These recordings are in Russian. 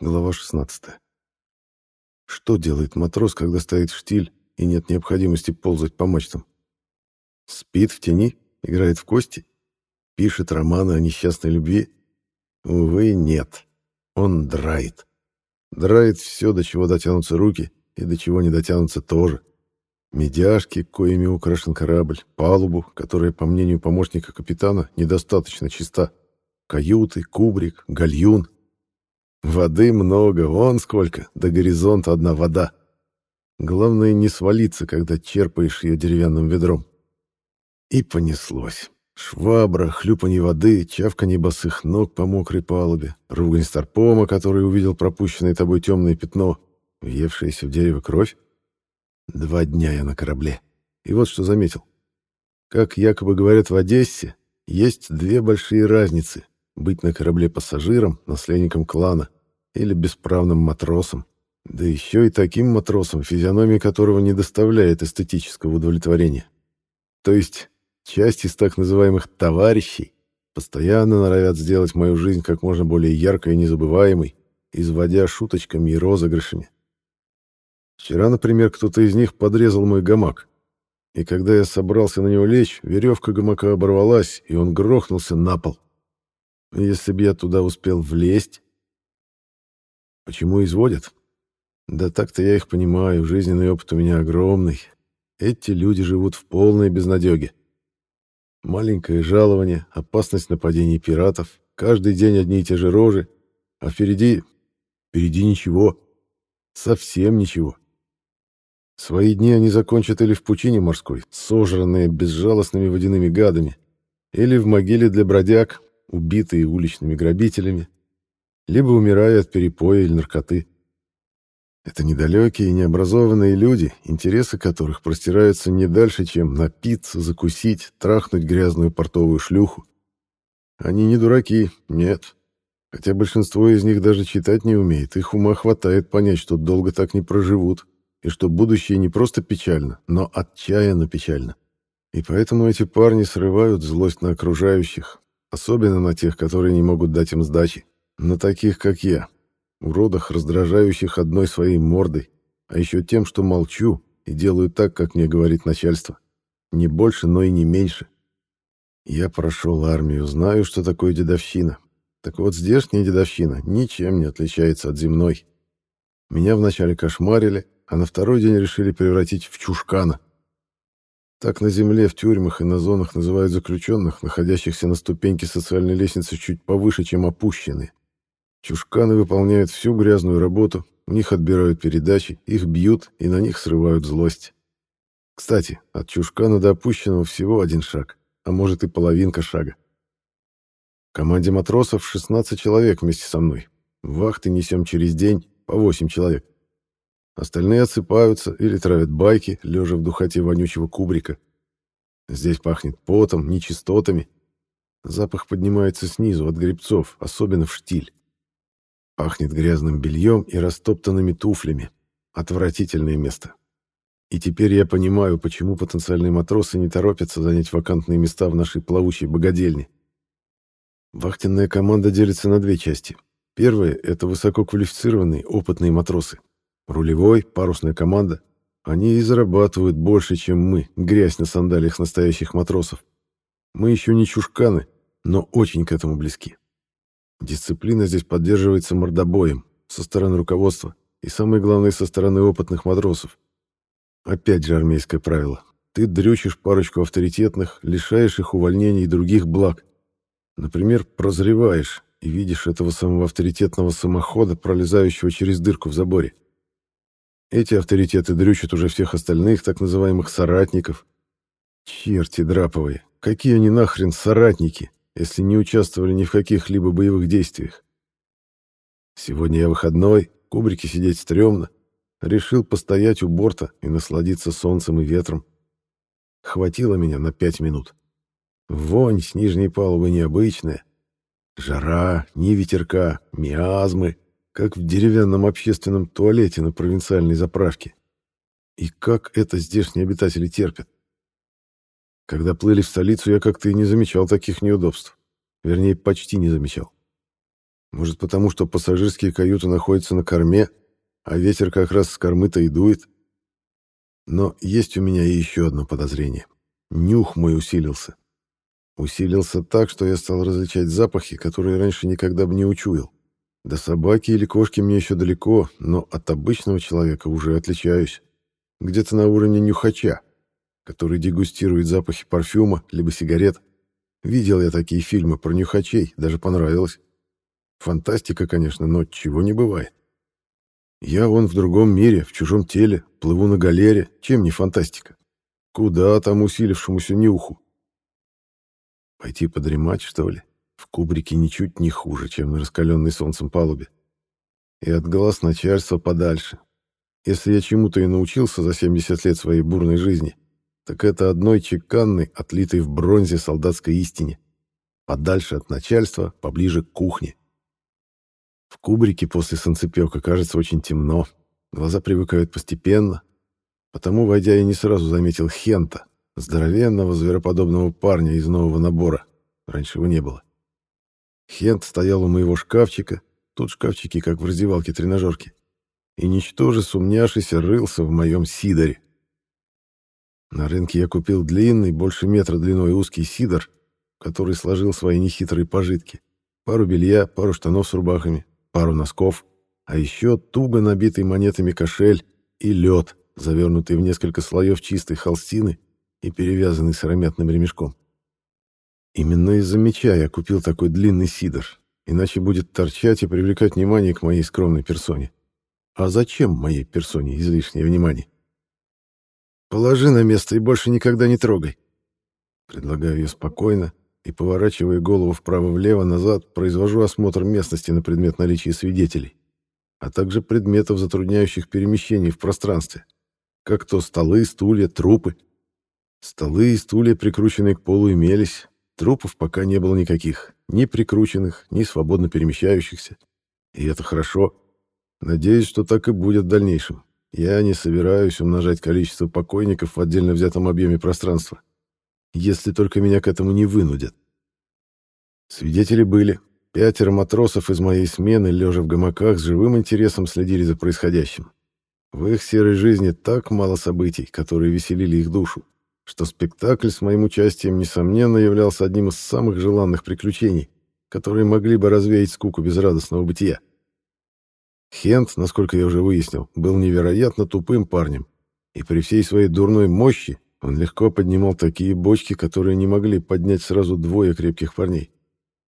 Глава 16. Что делает матрос, когда стоит штиль и нет необходимости ползать по мачтам? Спит в тени, играет в кости, пишет романы о несчастной любви? Увы, нет. Он драет. Драет все, до чего дотянутся руки, и до чего не дотянутся тоже. Медяшки, коими украшен корабль, палубу, которая, по мнению помощника капитана, недостаточно чиста, каюты, кубрик, гальюн — Воды много, вон сколько, до горизонта одна вода. Главное не свалиться, когда черпаешь ее деревянным ведром. И понеслось. Швабра, хлюпанье воды, чавканье босых ног по мокрой палубе, ругань старпома, который увидел пропущенное тобой темное пятно, въевшееся в дерево кровь. Два дня я на корабле. И вот что заметил. Как якобы говорят в Одессе, есть две большие разницы быть на корабле пассажиром, наследником клана или бесправным матросом, да еще и таким матросом, физиономия которого не доставляет эстетического удовлетворения. То есть часть из так называемых «товарищей» постоянно норовят сделать мою жизнь как можно более яркой и незабываемой, изводя шуточками и розыгрышами. Вчера, например, кто-то из них подрезал мой гамак, и когда я собрался на него лечь, веревка гамака оборвалась, и он грохнулся на пол. Если бы я туда успел влезть... Почему изводят? Да так-то я их понимаю, жизненный опыт у меня огромный. Эти люди живут в полной безнадеге. Маленькое жалование, опасность нападений пиратов, каждый день одни и те же рожи, а впереди... впереди ничего. Совсем ничего. Свои дни они закончат или в пучине морской, сожранные безжалостными водяными гадами, или в могиле для бродяг, убитые уличными грабителями, либо умирая от перепоя или наркоты. Это недалекие и необразованные люди, интересы которых простираются не дальше, чем напиться, закусить, трахнуть грязную портовую шлюху. Они не дураки, нет. Хотя большинство из них даже читать не умеет, их ума хватает понять, что долго так не проживут, и что будущее не просто печально, но отчаянно печально. И поэтому эти парни срывают злость на окружающих, Особенно на тех, которые не могут дать им сдачи. На таких, как я. Уродах, раздражающих одной своей мордой. А еще тем, что молчу и делаю так, как мне говорит начальство. Не больше, но и не меньше. Я прошел армию, знаю, что такое дедовщина. Так вот, здешняя дедовщина ничем не отличается от земной. Меня вначале кошмарили, а на второй день решили превратить в чушкана. Так на земле, в тюрьмах и на зонах называют заключенных, находящихся на ступеньке социальной лестницы чуть повыше, чем опущенные. Чушканы выполняют всю грязную работу, у них отбирают передачи, их бьют и на них срывают злость. Кстати, от чушкана до опущенного всего один шаг, а может и половинка шага. В команде матросов 16 человек вместе со мной. Вахты несем через день, по 8 человек. Остальные отсыпаются или травят байки, лежа в духоте вонючего кубрика. Здесь пахнет потом, нечистотами. Запах поднимается снизу, от грибцов, особенно в штиль. Пахнет грязным бельем и растоптанными туфлями. Отвратительное место. И теперь я понимаю, почему потенциальные матросы не торопятся занять вакантные места в нашей плавучей богадельне. Вахтенная команда делится на две части. Первая — это высококвалифицированные, опытные матросы. Рулевой, парусная команда. Они и зарабатывают больше, чем мы, грязь на сандалиях настоящих матросов. Мы еще не чушканы, но очень к этому близки. Дисциплина здесь поддерживается мордобоем со стороны руководства и, самое главное, со стороны опытных матросов. Опять же армейское правило. Ты дрючишь парочку авторитетных, лишаешь их увольнений и других благ. Например, прозреваешь и видишь этого самого авторитетного самохода, пролезающего через дырку в заборе. Эти авторитеты дрючат уже всех остальных так называемых соратников. Черти драповые, какие они нахрен соратники, если не участвовали ни в каких-либо боевых действиях? Сегодня я выходной, в кубрике сидеть стрёмно. Решил постоять у борта и насладиться солнцем и ветром. Хватило меня на пять минут. Вонь с нижней палубы необычная. Жара, ни ветерка, миазмы — как в деревянном общественном туалете на провинциальной заправке. И как это здешние обитатели терпят. Когда плыли в столицу, я как-то и не замечал таких неудобств. Вернее, почти не замечал. Может, потому что пассажирские каюты находятся на корме, а ветер как раз с кормы-то и дует? Но есть у меня и еще одно подозрение. Нюх мой усилился. Усилился так, что я стал различать запахи, которые раньше никогда бы не учуял. До собаки или кошки мне еще далеко, но от обычного человека уже отличаюсь. Где-то на уровне нюхача, который дегустирует запахи парфюма либо сигарет. Видел я такие фильмы про нюхачей, даже понравилось. Фантастика, конечно, но чего не бывает. Я вон в другом мире, в чужом теле, плыву на галере, чем не фантастика? Куда там усилившемуся нюху? Пойти подремать, что ли? В кубрике ничуть не хуже, чем на раскаленной солнцем палубе. И от глаз начальства подальше. Если я чему-то и научился за 70 лет своей бурной жизни, так это одной чеканной, отлитой в бронзе солдатской истине. Подальше от начальства, поближе к кухне. В кубрике после солнцепека кажется очень темно, глаза привыкают постепенно. Потому, войдя, я не сразу заметил Хента, здоровенного звероподобного парня из нового набора. Раньше его не было. Хент стоял у моего шкафчика, тут шкафчики, как в раздевалке тренажерки, и, ничтоже сумняшися, рылся в моем сидоре. На рынке я купил длинный, больше метра длиной узкий сидор, который сложил свои нехитрые пожитки. Пару белья, пару штанов с рубахами, пару носков, а еще туго набитый монетами кошель и лед, завернутый в несколько слоев чистой холстины и перевязанный сыромятным ремешком. Именно из-за меча я купил такой длинный сидор, иначе будет торчать и привлекать внимание к моей скромной персоне. А зачем моей персоне излишнее внимание? Положи на место и больше никогда не трогай. Предлагаю я спокойно, и, поворачивая голову вправо-влево назад, произвожу осмотр местности на предмет наличия свидетелей, а также предметов, затрудняющих перемещение в пространстве, как то столы, стулья, трупы. Столы и стулья, прикрученные к полу, имелись, трупов пока не было никаких, ни прикрученных, ни свободно перемещающихся. И это хорошо. Надеюсь, что так и будет в дальнейшем. Я не собираюсь умножать количество покойников в отдельно взятом объеме пространства если только меня к этому не вынудят. Свидетели были. Пятеро матросов из моей смены, лежа в гамаках, с живым интересом следили за происходящим. В их серой жизни так мало событий, которые веселили их душу, что спектакль с моим участием, несомненно, являлся одним из самых желанных приключений, которые могли бы развеять скуку безрадостного бытия. Хент, насколько я уже выяснил, был невероятно тупым парнем, и при всей своей дурной мощи он легко поднимал такие бочки, которые не могли поднять сразу двое крепких парней.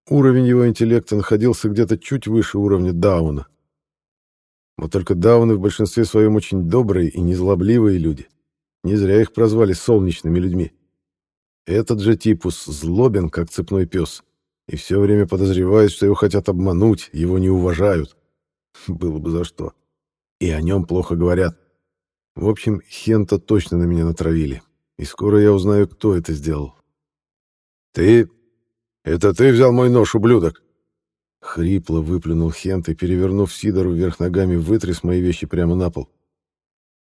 Уровень его интеллекта находился где-то чуть выше уровня Дауна. Вот только Дауны в большинстве своем очень добрые и незлобливые люди. Не зря их прозвали солнечными людьми. Этот же типус злобен, как цепной пес, и все время подозревает, что его хотят обмануть, его не уважают. Было бы за что. И о нем плохо говорят. В общем, Хента точно на меня натравили и скоро я узнаю, кто это сделал. «Ты? Это ты взял мой нож, ублюдок?» Хрипло выплюнул Хент и, перевернув Сидору вверх ногами, вытряс мои вещи прямо на пол.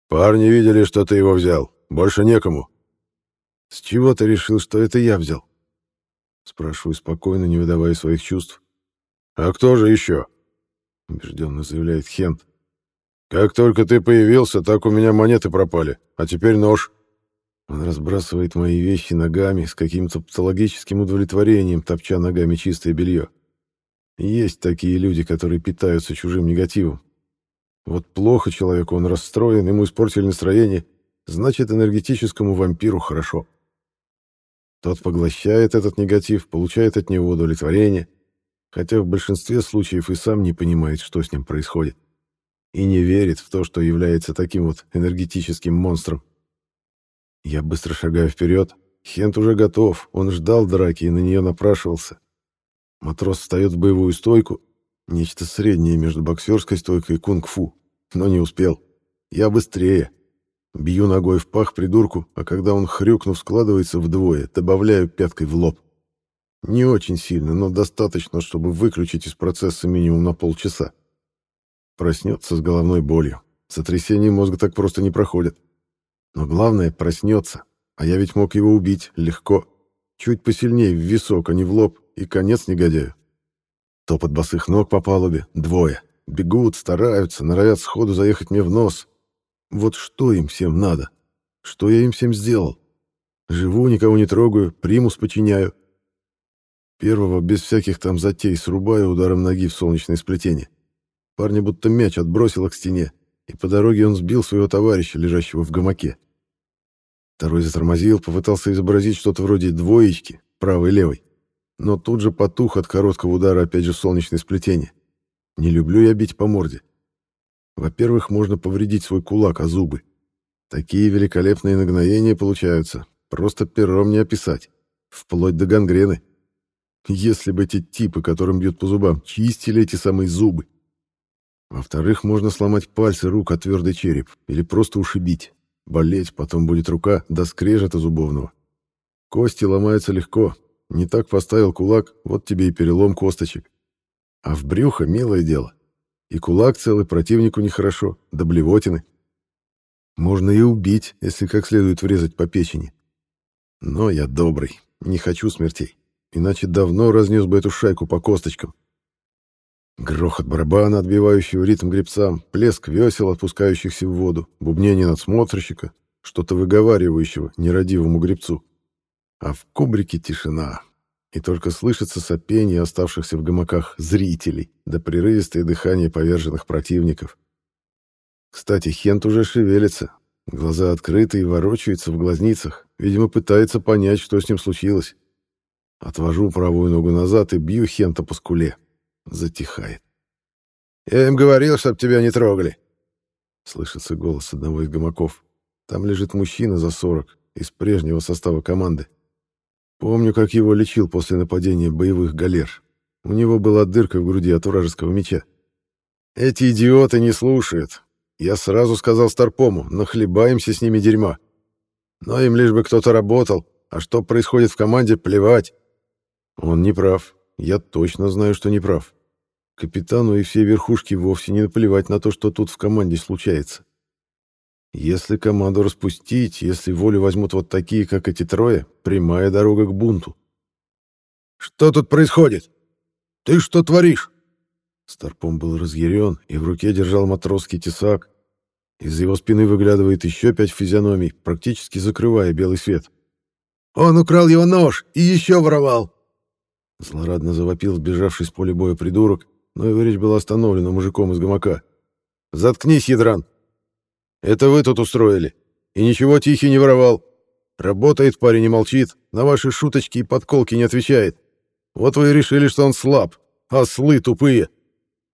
«Парни видели, что ты его взял. Больше некому». «С чего ты решил, что это я взял?» Спрашиваю спокойно, не выдавая своих чувств. «А кто же еще?» Убежденно заявляет Хент. «Как только ты появился, так у меня монеты пропали, а теперь нож». Он разбрасывает мои вещи ногами с каким-то патологическим удовлетворением, топча ногами чистое белье. Есть такие люди, которые питаются чужим негативом. Вот плохо человеку, он расстроен, ему испортили настроение, значит, энергетическому вампиру хорошо. Тот поглощает этот негатив, получает от него удовлетворение, хотя в большинстве случаев и сам не понимает, что с ним происходит. И не верит в то, что является таким вот энергетическим монстром. Я быстро шагаю вперед. Хент уже готов. Он ждал драки и на нее напрашивался. Матрос встает в боевую стойку. Нечто среднее между боксерской стойкой и кунг-фу. Но не успел. Я быстрее. Бью ногой в пах придурку, а когда он, хрюкнув, складывается вдвое, добавляю пяткой в лоб. Не очень сильно, но достаточно, чтобы выключить из процесса минимум на полчаса. Проснется с головной болью. Сотрясение мозга так просто не проходит. Но главное, проснется. А я ведь мог его убить легко. Чуть посильнее в висок, а не в лоб. И конец негодяю. Топот босых ног по палубе. Двое. Бегут, стараются, норовят сходу заехать мне в нос. Вот что им всем надо? Что я им всем сделал? Живу, никого не трогаю, примус подчиняю. Первого без всяких там затей срубаю ударом ноги в солнечное сплетение. Парня будто мяч отбросило к стене, и по дороге он сбил своего товарища, лежащего в гамаке. Второй затормозил, попытался изобразить что-то вроде двоечки, правой-левой. Но тут же потух от короткого удара опять же солнечное сплетение. Не люблю я бить по морде. Во-первых, можно повредить свой кулак о зубы. Такие великолепные нагноения получаются. Просто пером не описать. Вплоть до гангрены. Если бы эти типы, которым бьют по зубам, чистили эти самые зубы. Во-вторых, можно сломать пальцы рук о твердый череп или просто ушибить. Болеть потом будет рука до скрежета зубовного. Кости ломаются легко. Не так поставил кулак, вот тебе и перелом косточек. А в брюхо милое дело. И кулак целый противнику нехорошо, до блевотины. Можно и убить, если как следует врезать по печени. Но я добрый, не хочу смертей. Иначе давно разнес бы эту шайку по косточкам. Грохот барабана, отбивающего ритм гребцам, плеск весел, отпускающихся в воду, бубнение надсмотрщика, что-то выговаривающего нерадивому гребцу. А в кубрике тишина, и только слышится сопение оставшихся в гамаках зрителей, да прерывистое дыхание поверженных противников. Кстати, Хент уже шевелится, глаза открыты и ворочаются в глазницах, видимо, пытается понять, что с ним случилось. Отвожу правую ногу назад и бью Хента по скуле. Затихает. «Я им говорил, чтоб тебя не трогали!» Слышится голос одного из гамаков. Там лежит мужчина за сорок, из прежнего состава команды. Помню, как его лечил после нападения боевых галер. У него была дырка в груди от вражеского меча. Эти идиоты не слушают. Я сразу сказал Старпому, нахлебаемся с ними дерьма. Но им лишь бы кто-то работал, а что происходит в команде, плевать. Он не прав. Я точно знаю, что не прав. Капитану и всей верхушке вовсе не наплевать на то, что тут в команде случается. Если команду распустить, если волю возьмут вот такие, как эти трое, прямая дорога к бунту. «Что тут происходит? Ты что творишь?» Старпом был разъярен и в руке держал матросский тесак. Из его спины выглядывает еще пять физиономий, практически закрывая белый свет. «Он украл его нож и еще воровал!» Злорадно завопил сбежавший с поля боя придурок, но его речь была остановлена мужиком из гамака. «Заткнись, ядран!» Это вы тут устроили. И ничего Тихий не воровал. Работает парень и молчит, на ваши шуточки и подколки не отвечает. Вот вы и решили, что он слаб. Ослы тупые.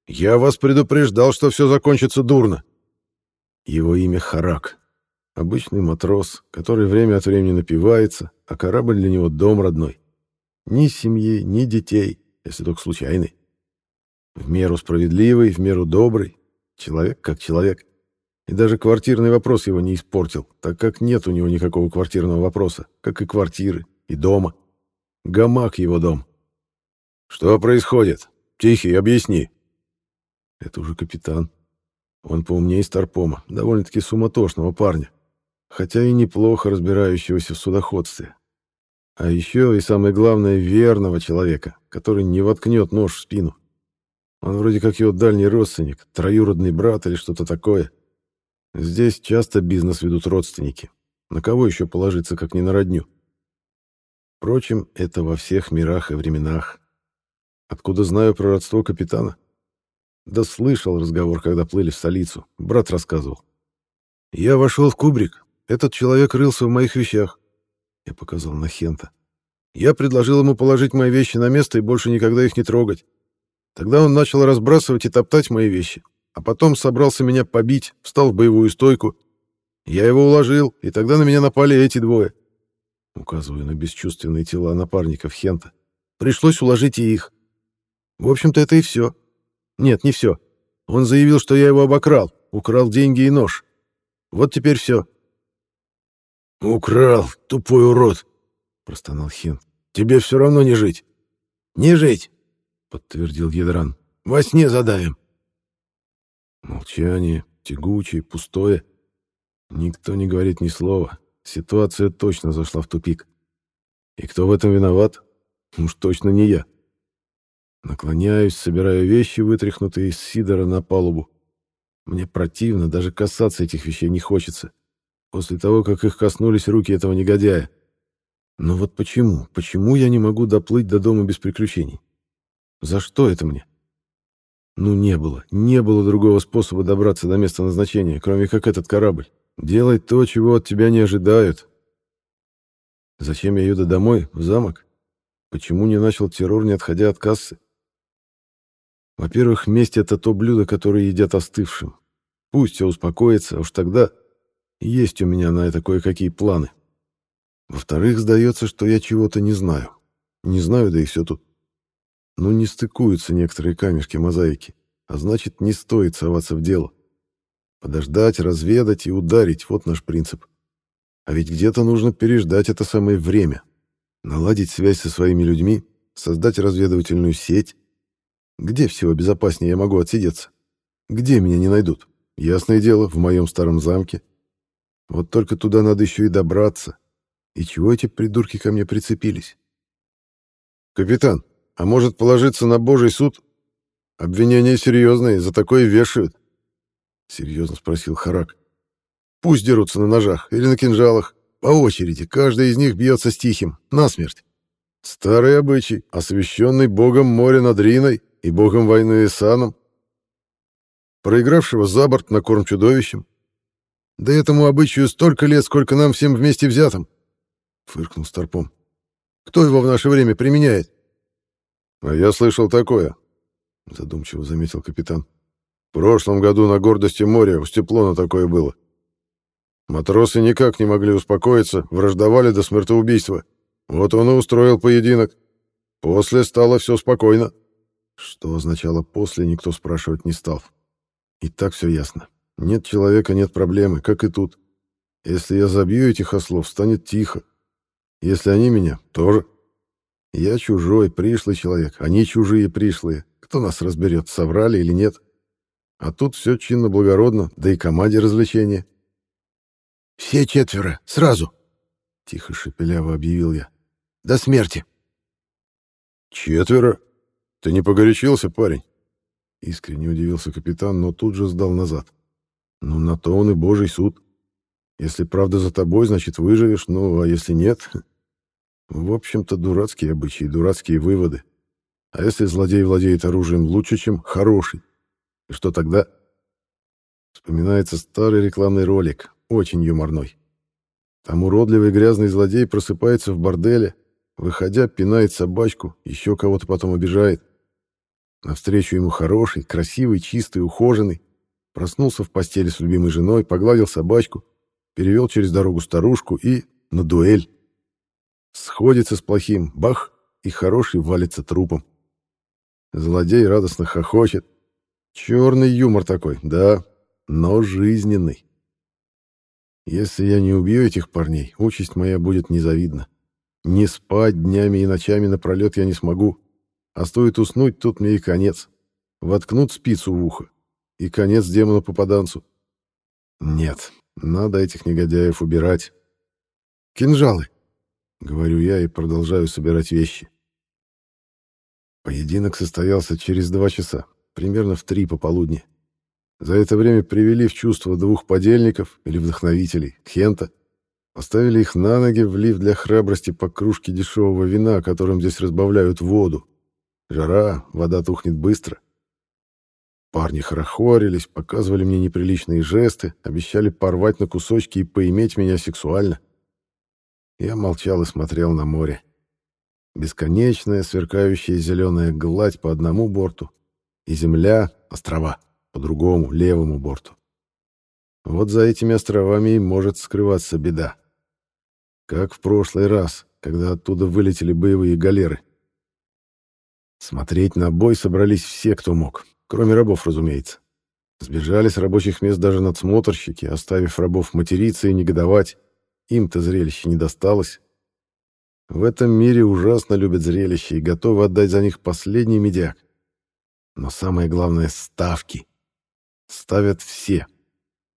Я вас предупреждал, что все закончится дурно. Его имя Харак. Обычный матрос, который время от времени напивается, а корабль для него дом родной. Ни семьи, ни детей, если только случайный. В меру справедливый, в меру добрый. Человек как человек. И даже квартирный вопрос его не испортил, так как нет у него никакого квартирного вопроса, как и квартиры, и дома. Гамак его дом. «Что происходит? Тихий, объясни». Это уже капитан. Он поумнее Старпома, довольно-таки суматошного парня, хотя и неплохо разбирающегося в судоходстве. А еще и самое главное, верного человека, который не воткнет нож в спину. Он вроде как его дальний родственник, троюродный брат или что-то такое. Здесь часто бизнес ведут родственники. На кого еще положиться, как не на родню? Впрочем, это во всех мирах и временах. Откуда знаю про родство капитана? Да слышал разговор, когда плыли в столицу. Брат рассказывал. Я вошел в кубрик. Этот человек рылся в моих вещах. Я показал на Хента. Я предложил ему положить мои вещи на место и больше никогда их не трогать. Тогда он начал разбрасывать и топтать мои вещи а потом собрался меня побить, встал в боевую стойку. Я его уложил, и тогда на меня напали эти двое. Указываю на бесчувственные тела напарников Хента. Пришлось уложить и их. В общем-то, это и все. Нет, не все. Он заявил, что я его обокрал, украл деньги и нож. Вот теперь все. «Украл, тупой урод!» — простонал Хент. «Тебе все равно не жить». «Не жить!» — подтвердил Ядран. «Во сне задавим». Молчание, тягучее, пустое. Никто не говорит ни слова. Ситуация точно зашла в тупик. И кто в этом виноват? Уж точно не я. Наклоняюсь, собираю вещи, вытряхнутые из сидора на палубу. Мне противно, даже касаться этих вещей не хочется. После того, как их коснулись руки этого негодяя. Но вот почему? Почему я не могу доплыть до дома без приключений? За что это мне? Ну, не было. Не было другого способа добраться до места назначения, кроме как этот корабль. Делать то, чего от тебя не ожидают. Зачем я еду домой, в замок? Почему не начал террор, не отходя от кассы? Во-первых, месть — это то блюдо, которое едят остывшим. Пусть все успокоится, а уж тогда есть у меня на это кое-какие планы. Во-вторых, сдается, что я чего-то не знаю. Не знаю, да и все тут. Ну, не стыкуются некоторые камешки мозаики, а значит, не стоит соваться в дело. Подождать, разведать и ударить — вот наш принцип. А ведь где-то нужно переждать это самое время, наладить связь со своими людьми, создать разведывательную сеть. Где всего безопаснее я могу отсидеться? Где меня не найдут? Ясное дело, в моем старом замке. Вот только туда надо еще и добраться. И чего эти придурки ко мне прицепились? «Капитан, а может положиться на божий суд? Обвинения серьезные, за такое вешают». Серьезно спросил Харак. «Пусть дерутся на ножах или на кинжалах. По очереди, каждый из них бьется с тихим, насмерть. Старый обычай, освященный богом моря над Риной и богом войны Исаном. Проигравшего за борт на корм чудовищем. Да этому обычаю столько лет, сколько нам всем вместе взятым. — фыркнул Старпом. «Кто его в наше время применяет?» «А я слышал такое», — задумчиво заметил капитан. «В прошлом году на гордости моря у Степлона такое было. Матросы никак не могли успокоиться, враждовали до смертоубийства. Вот он и устроил поединок. После стало все спокойно». Что означало «после», никто спрашивать не стал. И так все ясно. Нет человека, нет проблемы, как и тут. Если я забью этих ослов, станет тихо. Если они меня, тоже. Я чужой, пришлый человек, они чужие, пришлые. Кто нас разберет, соврали или нет? А тут все чинно-благородно, да и команде развлечения. «Все четверо, сразу!» — тихо шепеляво объявил я. «До смерти!» «Четверо? Ты не погорячился, парень?» Искренне удивился капитан, но тут же сдал назад. «Ну, на то он и божий суд. Если правда за тобой, значит, выживешь, ну, а если нет... В общем-то, дурацкие обычаи, дурацкие выводы. А если злодей владеет оружием лучше, чем хороший? И что тогда? Вспоминается старый рекламный ролик, очень юморной. Там уродливый грязный злодей просыпается в борделе, выходя, пинает собачку, еще кого-то потом обижает. Навстречу ему хороший, красивый, чистый, ухоженный. Проснулся в постели с любимой женой, погладил собачку, перевел через дорогу старушку и на дуэль. Сходится с плохим, бах, и хороший валится трупом. Злодей радостно хохочет. Черный юмор такой, да, но жизненный. Если я не убью этих парней, участь моя будет незавидна. Не спать днями и ночами напролет я не смогу. А стоит уснуть, тут мне и конец. Воткнут спицу в ухо. И конец демону-попаданцу. Нет, надо этих негодяев убирать. Кинжалы. Говорю я и продолжаю собирать вещи. Поединок состоялся через два часа, примерно в три пополудни. За это время привели в чувство двух подельников или вдохновителей, Кхента, поставили их на ноги, влив для храбрости по кружке дешевого вина, которым здесь разбавляют воду. Жара, вода тухнет быстро. Парни хорохорились, показывали мне неприличные жесты, обещали порвать на кусочки и поиметь меня сексуально. Я молчал и смотрел на море. Бесконечная сверкающая зеленая гладь по одному борту и земля, острова, по другому, левому борту. Вот за этими островами и может скрываться беда. Как в прошлый раз, когда оттуда вылетели боевые галеры. Смотреть на бой собрались все, кто мог, кроме рабов, разумеется. Сбежали с рабочих мест даже надсмотрщики, оставив рабов материться и негодовать, им-то зрелище не досталось. В этом мире ужасно любят зрелища и готовы отдать за них последний медиак. Но самое главное — ставки. Ставят все.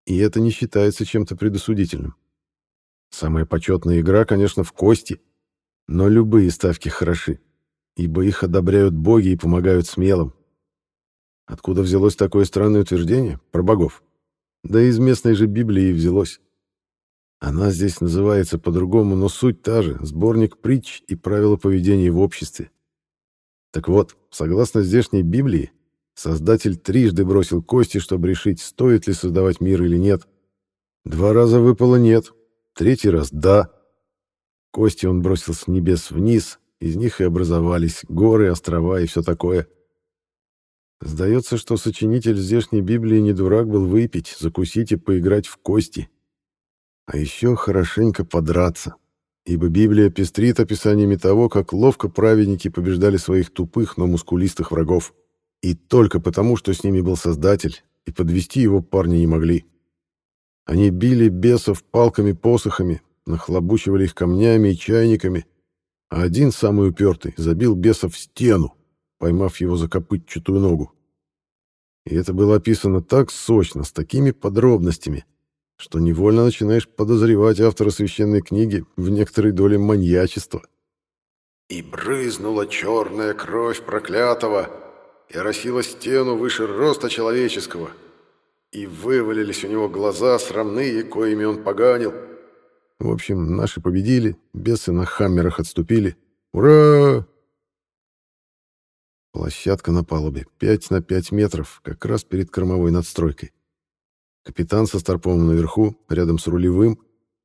И это не считается чем-то предосудительным. Самая почетная игра, конечно, в кости. Но любые ставки хороши. ибо их одобряют боги и помогают смелым. Откуда взялось такое странное утверждение про богов? Да из местной же Библии взялось. Она здесь называется по-другому, но суть та же — сборник притч и правила поведения в обществе. Так вот, согласно здешней Библии, Создатель трижды бросил кости, чтобы решить, стоит ли создавать мир или нет. Два раза выпало «нет», третий раз «да». Кости он бросил с небес вниз, из них и образовались горы, острова и все такое. Сдается, что сочинитель здешней Библии не дурак был выпить, закусить и поиграть в кости. А еще хорошенько подраться, ибо Библия пестрит описаниями того, как ловко праведники побеждали своих тупых, но мускулистых врагов. И только потому, что с ними был Создатель, и подвести его парни не могли. Они били бесов палками-посохами, нахлобучивали их камнями и чайниками, а один, самый упертый, забил беса в стену, поймав его за копытчатую ногу. И это было описано так сочно, с такими подробностями, что невольно начинаешь подозревать автора священной книги в некоторой доле маньячества. «И брызнула черная кровь проклятого, и оросила стену выше роста человеческого, и вывалились у него глаза срамные, коими он поганил. В общем, наши победили, бесы на хаммерах отступили. Ура! Площадка на палубе, 5 на 5 метров, как раз перед кормовой надстройкой. Капитан со Старповым наверху, рядом с рулевым,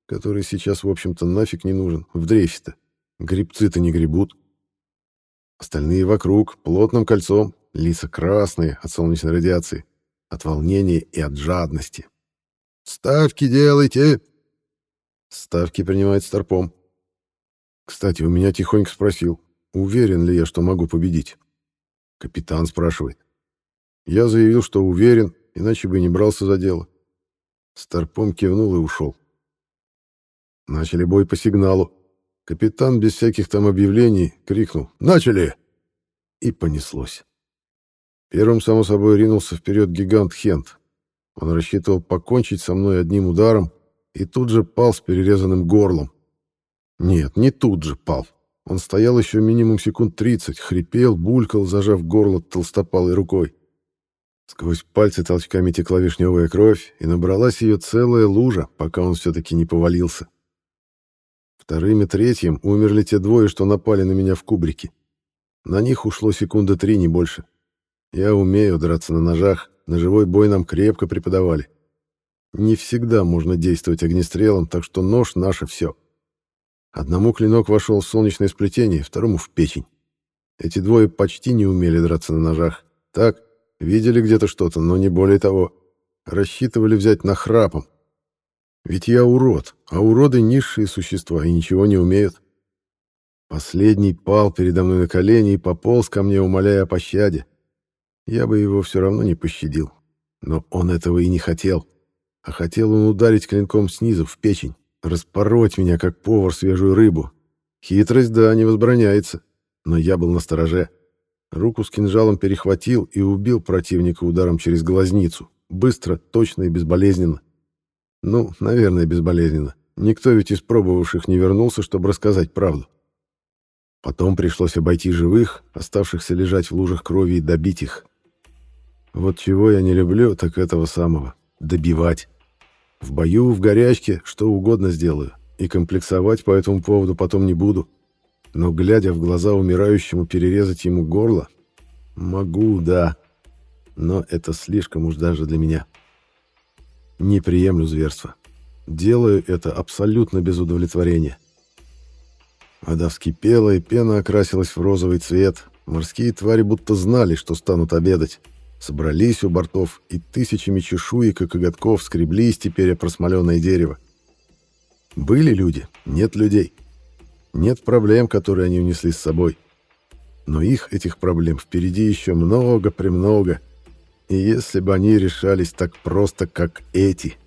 который сейчас, в общем-то, нафиг не нужен, в дрейфе-то. Грибцы-то не гребут. Остальные вокруг, плотным кольцом, лица красные от солнечной радиации, от волнения и от жадности. «Ставки делайте!» Ставки принимает Старпом. Кстати, у меня тихонько спросил, уверен ли я, что могу победить. Капитан спрашивает. Я заявил, что уверен, иначе бы не брался за дело. Старпом кивнул и ушел. Начали бой по сигналу. Капитан без всяких там объявлений крикнул «Начали!» И понеслось. Первым, само собой, ринулся вперед гигант Хент. Он рассчитывал покончить со мной одним ударом и тут же пал с перерезанным горлом. Нет, не тут же пал. Он стоял еще минимум секунд тридцать, хрипел, булькал, зажав горло толстопалой рукой. Сквозь пальцы толчками текла вишневая кровь, и набралась ее целая лужа, пока он все-таки не повалился. Вторым и третьим умерли те двое, что напали на меня в кубрике. На них ушло секунды три, не больше. Я умею драться на ножах, на живой бой нам крепко преподавали. Не всегда можно действовать огнестрелом, так что нож — наше все. Одному клинок вошел в солнечное сплетение, второму — в печень. Эти двое почти не умели драться на ножах. Так, видели где-то что-то, но не более того. Рассчитывали взять нахрапом. Ведь я урод, а уроды — низшие существа и ничего не умеют. Последний пал передо мной на колени и пополз ко мне, умоляя о пощаде. Я бы его все равно не пощадил. Но он этого и не хотел. А хотел он ударить клинком снизу, в печень, распороть меня, как повар, свежую рыбу. Хитрость, да, не возбраняется. Но я был на стороже. Руку с кинжалом перехватил и убил противника ударом через глазницу. Быстро, точно и безболезненно. Ну, наверное, безболезненно. Никто ведь из пробовавших не вернулся, чтобы рассказать правду. Потом пришлось обойти живых, оставшихся лежать в лужах крови, и добить их. Вот чего я не люблю, так этого самого. Добивать. В бою, в горячке, что угодно сделаю. И комплексовать по этому поводу потом не буду. Но, глядя в глаза умирающему, перерезать ему горло? Могу, да. Но это слишком уж даже для меня. Не приемлю зверства. Делаю это абсолютно без удовлетворения. Вода вскипела, и пена окрасилась в розовый цвет. Морские твари будто знали, что станут обедать собрались у бортов, и тысячами чешуек и коготков скреблись теперь о просмоленное дерево. Были люди, нет людей. Нет проблем, которые они унесли с собой. Но их, этих проблем, впереди еще много-премного. И если бы они решались так просто, как эти...